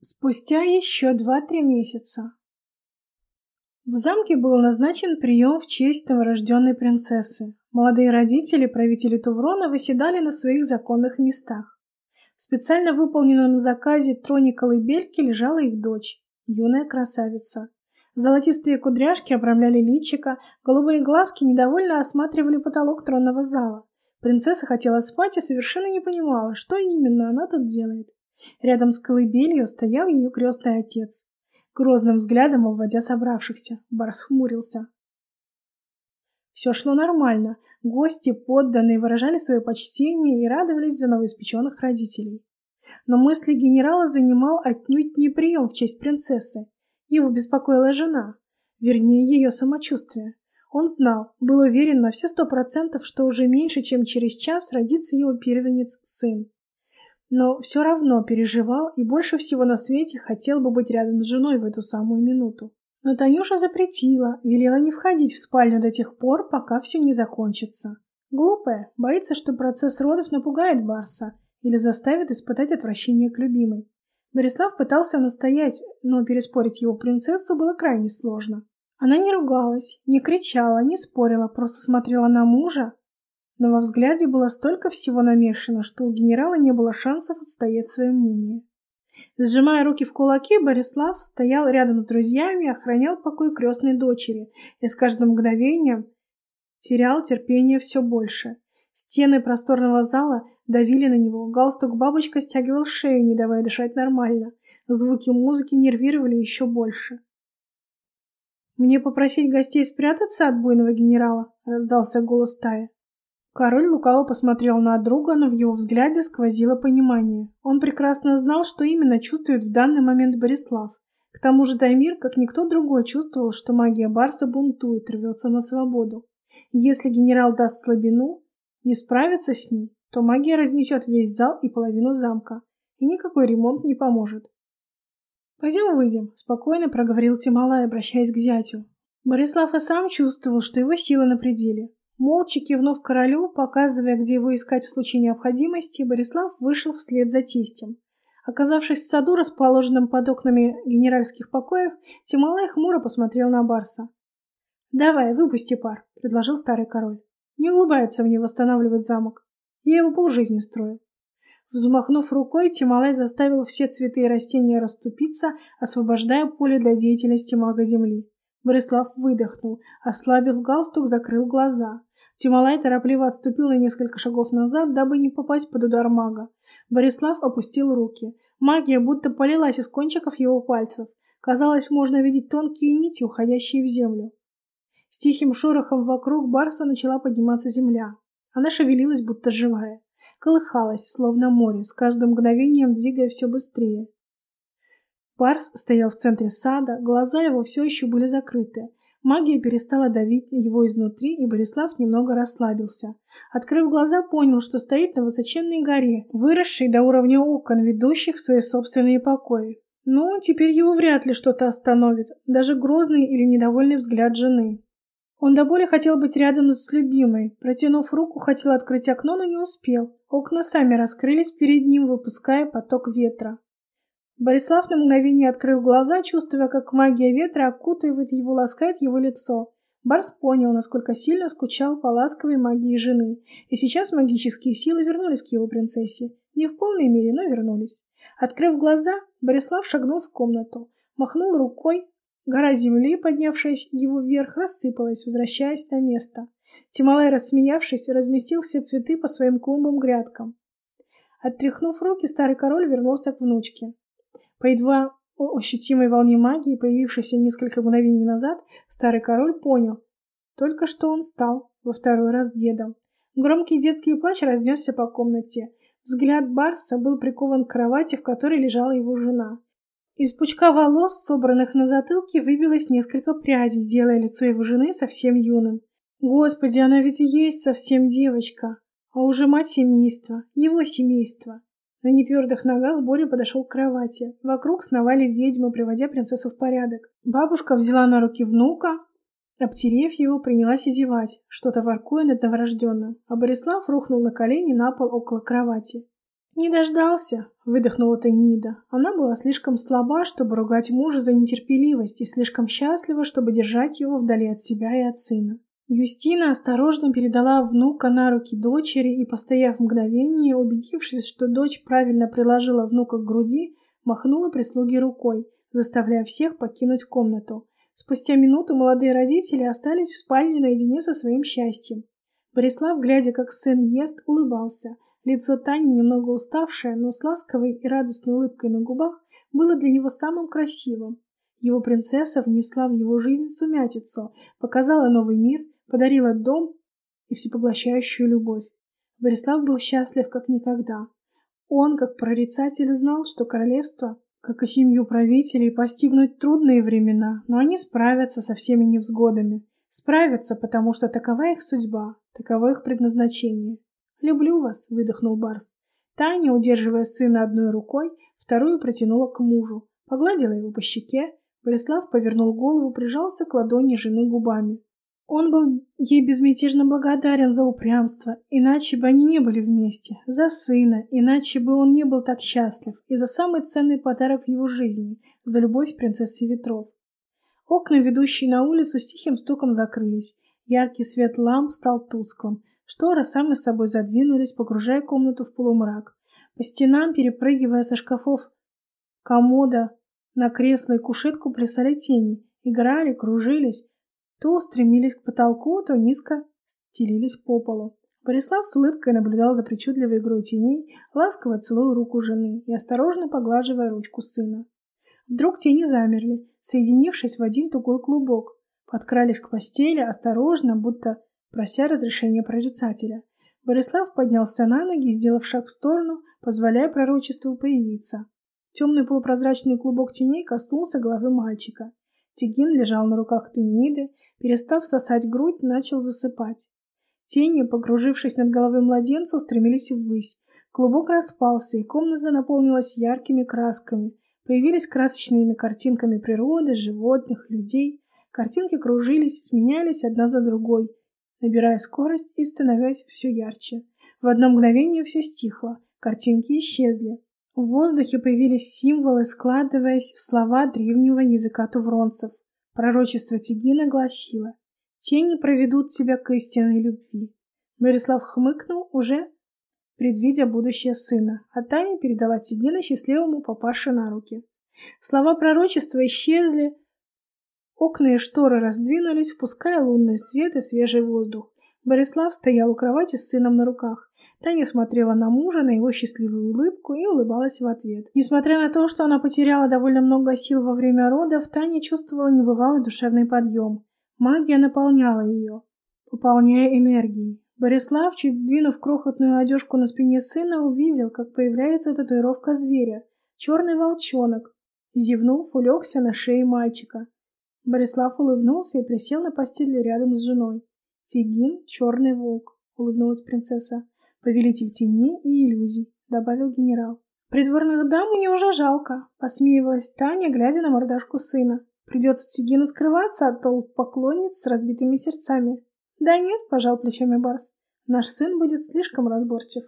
Спустя еще два-три месяца. В замке был назначен прием в честь новорожденной принцессы. Молодые родители, правители Туврона, выседали на своих законных местах. В специально выполненном заказе троне колыбельки лежала их дочь, юная красавица. Золотистые кудряшки обрамляли личико, голубые глазки недовольно осматривали потолок тронного зала. Принцесса хотела спать и совершенно не понимала, что именно она тут делает. Рядом с колыбелью стоял ее крестный отец. Грозным взглядом обводя собравшихся, Барс хмурился. Все шло нормально. Гости, подданные выражали свое почтение и радовались за новоиспеченных родителей. Но мысли генерала занимал отнюдь не прием в честь принцессы. Его беспокоила жена, вернее, ее самочувствие. Он знал, был уверен на все сто процентов, что уже меньше, чем через час родится его первенец-сын но все равно переживал и больше всего на свете хотел бы быть рядом с женой в эту самую минуту. Но Танюша запретила, велела не входить в спальню до тех пор, пока все не закончится. Глупая, боится, что процесс родов напугает Барса или заставит испытать отвращение к любимой. Борислав пытался настоять, но переспорить его принцессу было крайне сложно. Она не ругалась, не кричала, не спорила, просто смотрела на мужа, но во взгляде было столько всего намешано, что у генерала не было шансов отстоять свое мнение. Сжимая руки в кулаки, Борислав стоял рядом с друзьями и охранял покой крестной дочери, и с каждым мгновением терял терпение все больше. Стены просторного зала давили на него, галстук бабочка стягивал шею, не давая дышать нормально. Звуки музыки нервировали еще больше. «Мне попросить гостей спрятаться от буйного генерала?» — раздался голос Тая. Король лукаво посмотрел на друга, но в его взгляде сквозило понимание. Он прекрасно знал, что именно чувствует в данный момент Борислав. К тому же Таймир, как никто другой, чувствовал, что магия Барса бунтует, рвется на свободу. Если генерал даст слабину, не справится с ней, то магия разнесет весь зал и половину замка, и никакой ремонт не поможет. «Пойдем выйдем», — спокойно проговорил Тималай, обращаясь к зятю. Борислав и сам чувствовал, что его силы на пределе. Молча кивнув королю, показывая, где его искать в случае необходимости, Борислав вышел вслед за тестем. Оказавшись в саду, расположенном под окнами генеральских покоев, Тималай хмуро посмотрел на Барса. «Давай, выпусти пар», — предложил старый король. «Не улыбается мне восстанавливать замок. Я его полжизни строю». Взмахнув рукой, Тималай заставил все цветы и растения расступиться, освобождая поле для деятельности мага Земли. Борислав выдохнул, ослабив галстук, закрыл глаза. Тималай торопливо отступил на несколько шагов назад, дабы не попасть под удар мага. Борислав опустил руки. Магия будто полилась из кончиков его пальцев. Казалось, можно видеть тонкие нити, уходящие в землю. С тихим шорохом вокруг Барса начала подниматься земля. Она шевелилась, будто живая. Колыхалась, словно море, с каждым мгновением двигая все быстрее. Барс стоял в центре сада, глаза его все еще были закрыты. Магия перестала давить его изнутри, и Борислав немного расслабился. Открыв глаза, понял, что стоит на высоченной горе, выросшей до уровня окон, ведущих в свои собственные покои. Но теперь его вряд ли что-то остановит, даже грозный или недовольный взгляд жены. Он до боли хотел быть рядом с любимой. Протянув руку, хотел открыть окно, но не успел. Окна сами раскрылись перед ним, выпуская поток ветра. Борислав на мгновение открыл глаза, чувствуя, как магия ветра окутывает его, ласкает его лицо. Барс понял, насколько сильно скучал по ласковой магии жены, и сейчас магические силы вернулись к его принцессе. Не в полной мере, но вернулись. Открыв глаза, Борислав шагнул в комнату, махнул рукой, гора земли, поднявшаяся его вверх, рассыпалась, возвращаясь на место. Тималай, рассмеявшись, разместил все цветы по своим клумбам-грядкам. Оттряхнув руки, старый король вернулся к внучке. По едва ощутимой волне магии, появившейся несколько мгновений назад, старый король понял. Только что он стал во второй раз дедом. Громкий детский плач разнесся по комнате. Взгляд Барса был прикован к кровати, в которой лежала его жена. Из пучка волос, собранных на затылке, выбилось несколько прядей, делая лицо его жены совсем юным. Господи, она ведь и есть совсем девочка, а уже мать семейства, его семейства. На нетвердых ногах Боря подошел к кровати. Вокруг сновали ведьмы, приводя принцессу в порядок. Бабушка взяла на руки внука, обтерев его, принялась одевать, что-то воркуя над новорожденным, а Борислав рухнул на колени на пол около кровати. «Не дождался!» — выдохнула Танида. Она была слишком слаба, чтобы ругать мужа за нетерпеливость, и слишком счастлива, чтобы держать его вдали от себя и от сына. Юстина осторожно передала внука на руки дочери и, постояв мгновение, убедившись, что дочь правильно приложила внука к груди, махнула прислуге рукой, заставляя всех покинуть комнату. Спустя минуту молодые родители остались в спальне наедине со своим счастьем. Борислав, глядя, как сын ест, улыбался. Лицо Тани, немного уставшее, но с ласковой и радостной улыбкой на губах, было для него самым красивым. Его принцесса внесла в его жизнь сумятицу, показала новый мир, подарила дом и всепоглощающую любовь. Борислав был счастлив как никогда. Он, как прорицатель, знал, что королевство, как и семью правителей, постигнуть трудные времена, но они справятся со всеми невзгодами. Справятся, потому что такова их судьба, таково их предназначение. «Люблю вас», — выдохнул Барс. Таня, удерживая сына одной рукой, вторую протянула к мужу, погладила его по щеке. Борислав повернул голову, прижался к ладони жены губами. Он был ей безмятежно благодарен за упрямство, иначе бы они не были вместе, за сына, иначе бы он не был так счастлив, и за самый ценный подарок в его жизни, за любовь принцессы ветров. Окна, ведущие на улицу, с тихим стуком закрылись. Яркий свет ламп стал тусклым. Шторы сами с собой задвинулись, погружая комнату в полумрак. По стенам, перепрыгивая со шкафов комода на кресло и кушетку, плясали тени, играли, кружились, то устремились к потолку, то низко стелились по полу. Борислав с улыбкой наблюдал за причудливой игрой теней, ласково целуя руку жены и осторожно поглаживая ручку сына. Вдруг тени замерли, соединившись в один тугой клубок, подкрались к постели, осторожно, будто прося разрешения прорицателя. Борислав поднялся на ноги, сделав шаг в сторону, позволяя пророчеству появиться. Темный полупрозрачный клубок теней коснулся головы мальчика. Тигин лежал на руках Тениды, перестав сосать грудь, начал засыпать. Тени, погружившись над головой младенца, устремились ввысь. Клубок распался, и комната наполнилась яркими красками. Появились красочными картинками природы, животных, людей. Картинки кружились, сменялись одна за другой, набирая скорость и становясь все ярче. В одно мгновение все стихло, картинки исчезли. В воздухе появились символы, складываясь в слова древнего языка тувронцев. Пророчество Тигина гласило «Тени проведут тебя к истинной любви». Борислав хмыкнул, уже предвидя будущее сына, а Таня передала Тигина счастливому папаше на руки. Слова пророчества исчезли, окна и шторы раздвинулись, впуская лунный свет и свежий воздух. Борислав стоял у кровати с сыном на руках. Таня смотрела на мужа, на его счастливую улыбку и улыбалась в ответ. Несмотря на то, что она потеряла довольно много сил во время родов, Таня чувствовала небывалый душевный подъем. Магия наполняла ее, пополняя энергией. Борислав, чуть сдвинув крохотную одежку на спине сына, увидел, как появляется татуировка зверя. Черный волчонок. Зевнув, улегся на шее мальчика. Борислав улыбнулся и присел на постель рядом с женой. «Тигин — черный волк», — улыбнулась принцесса. «Повелитель теней и иллюзий», — добавил генерал. «Придворных дам мне уже жалко», — посмеивалась Таня, глядя на мордашку сына. «Придется Тигину скрываться от толп поклонниц с разбитыми сердцами». «Да нет», — пожал плечами Барс. «Наш сын будет слишком разборчив».